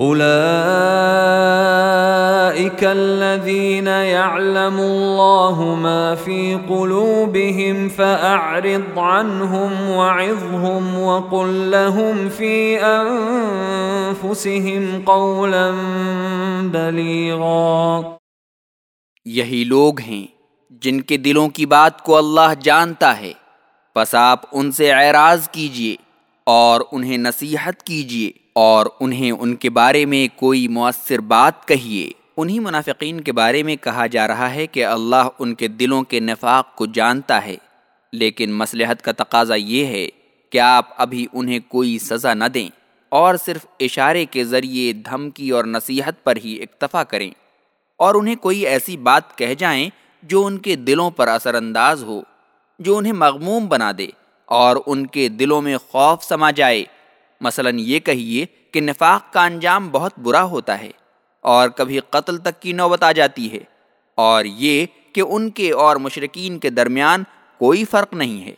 اولئك الذين يعلم الله ما في قلوبهم فأعرض عنهم وعظهم وقل لهم في أنفسهم قولا بليغا. یہی لوگ ہیں جن کے دلوں کی بات کو اللہ جانتا ہے، پس آپ ان سے اعراض کیجیے اور انہیں نصیحت کیجیے۔ اور انہیں ان کے بارے میں کوئی مؤثر بات کہیے۔ انہی منافقین کے بارے میں کہا جا رہا ہے کہ اللہ ان کے دلوں کے نفاق کو جانتا ہے۔ لیکن مصلحت کا تقاضا یہ ہے کہ آپ ابھی انہیں کوئی سزا نہ دیں اور صرف اشارے کے ذریعے دھمکی اور نصیحت پر ہی اکتفا کریں۔ اور انہیں کوئی ایسی بات کہہ جائیں جو ان کے دلوں پر اثر انداز ہو، جو انہیں مغموم بنا دے اور ان کے دلوں میں خوف سما جائے۔ مثلا یہ کہیے کہ نفاق کا انجام بہت برا ہوتا ہے اور کبھی قتل تک کی نوبت آ جاتی ہے اور یہ کہ ان کے اور مشرقین کے درمیان کوئی فرق نہیں ہے۔